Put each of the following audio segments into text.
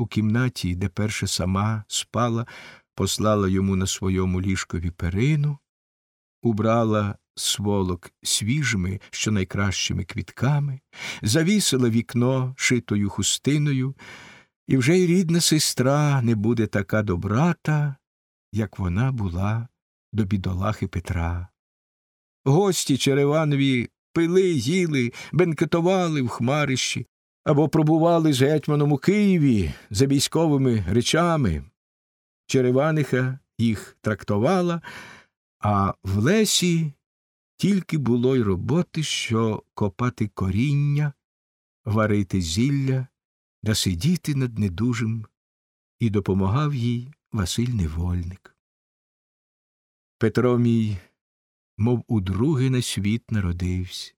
у кімнаті, де перша сама спала, послала йому на своєму ліжкові перину, убрала сволок свіжими, що найкращими квітками, завісила вікно шитою хустиною, і вже й рідна сестра не буде така добрата, як вона була до бідолахи Петра. Гості Череванові пили, їли, бенкетували в хмарищі або пробували з гетьманом у Києві за військовими речами. Череваниха їх трактувала, а в лесі тільки було й роботи, що копати коріння, варити зілля да сидіти над недужим, і допомагав їй Василь Невольник. Петро мій, мов удруге на світ народився.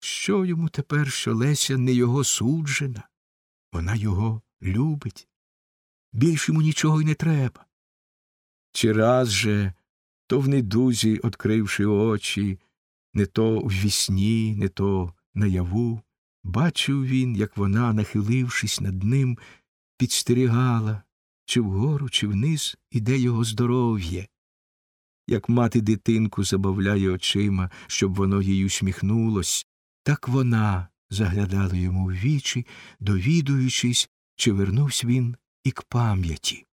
Що йому тепер, що Леся не його суджена? Вона його любить. Більш йому нічого й не треба. Чи раз же, то в недузі, откривши очі, не то в вісні, не то наяву, бачив він, як вона, нахилившись над ним, підстерігала, чи вгору, чи вниз іде його здоров'я, як мати дитинку забавляє очима, щоб воно їй усміхнулось, так вона заглядала йому в вічі, довідуючись, чи вернувся він і к пам'яті.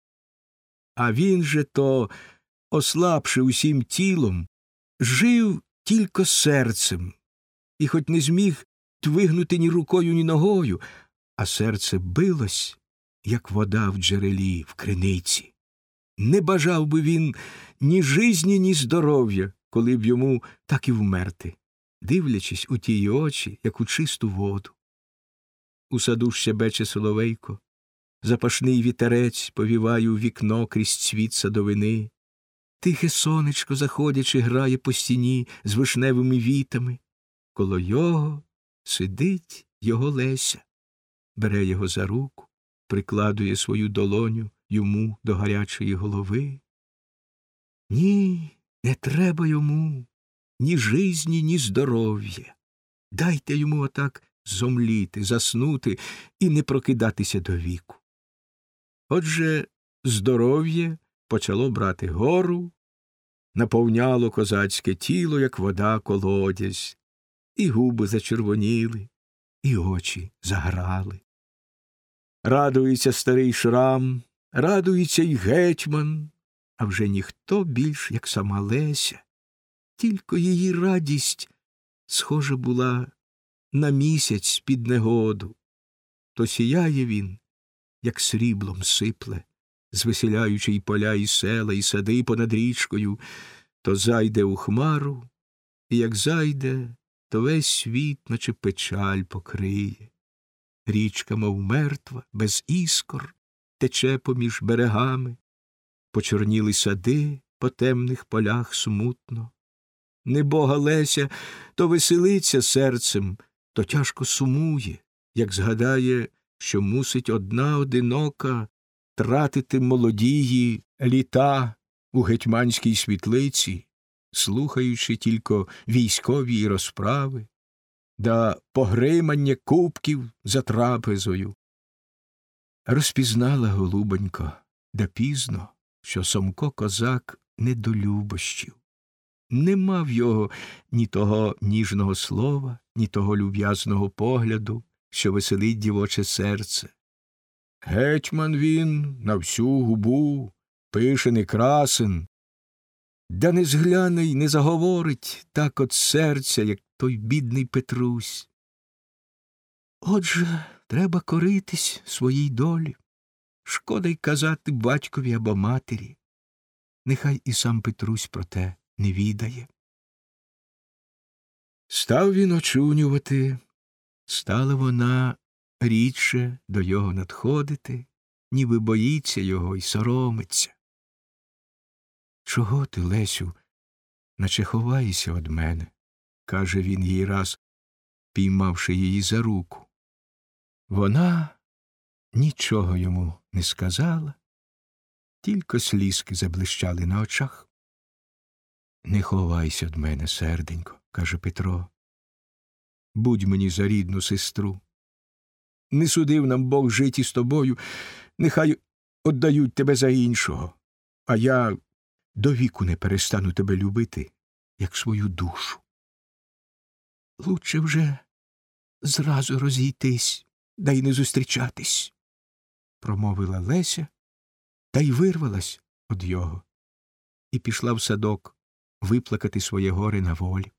А він же то, ослабши усім тілом, жив тільки серцем, і хоч не зміг твигнути ні рукою, ні ногою, а серце билось, як вода в джерелі, в криниці. Не бажав би він ні жизні, ні здоров'я, коли б йому так і вмерти, дивлячись у тії очі, як у чисту воду. У саду щебече соловейко, запашний вітерець повіває у вікно крізь цвіт садовини, тихе сонечко, заходячи, грає по стіні з вишневими вітами. Коло його сидить його Леся, бере його за руку, прикладує свою долоню йому до гарячої голови. Ні, не треба йому ні жизні, ні здоров'я. Дайте йому отак зомліти, заснути і не прокидатися до віку. Отже, здоров'я почало брати гору, наповняло козацьке тіло, як вода колодязь, і губи зачервоніли, і очі заграли. Радується старий шрам, радується й гетьман, а вже ніхто більш, як сама Леся, тільки її радість схожа була на місяць під негоду, то сіяє він, як сріблом сипле, звеселяючи й поля, і села, і сади понад річкою, то зайде у хмару, і як зайде, то весь світ, наче печаль покриє. Річка, мов мертва, без іскор, тече поміж берегами, почорніли сади по темних полях смутно. Небога Леся то веселиться серцем, то тяжко сумує, як згадає, що мусить одна одинока тратити молодії літа у гетьманській світлиці, слухаючи тільки військові розправи, да погримання кубків за трапезою. Розпізнала голубонько, да пізно, що Сомко козак не до любощів. Не мав його ні того ніжного слова, ні того люб'язного погляду, що веселить дівоче серце. Гетьман він на всю губу, пишений красен, да не згляне й не заговорить так от серця, як той бідний Петрусь. Отже, треба коритись своїй долі. Шкода й казати батькові або матері. Нехай і сам Петрусь про те не відає. Став він очунювати, стала вона рідше до його надходити, ніби боїться його й соромиться. Чого ти, Лесю, наче ховаєшся од мене? каже він їй раз, піймавши її за руку. Вона нічого йому не сказала, тільки слізки заблищали на очах. Не ховайся од мене, серденько, каже Петро. Будь мені за рідну сестру. Не судив нам Бог жити з тобою, нехай отдають тебе за іншого, а я до віку не перестану тебе любити, як свою душу. Лучше вже зразу розійтись, да й не зустрічатись, промовила Леся та й вирвалась од його і пішла в садок виплакати своє горе на волю.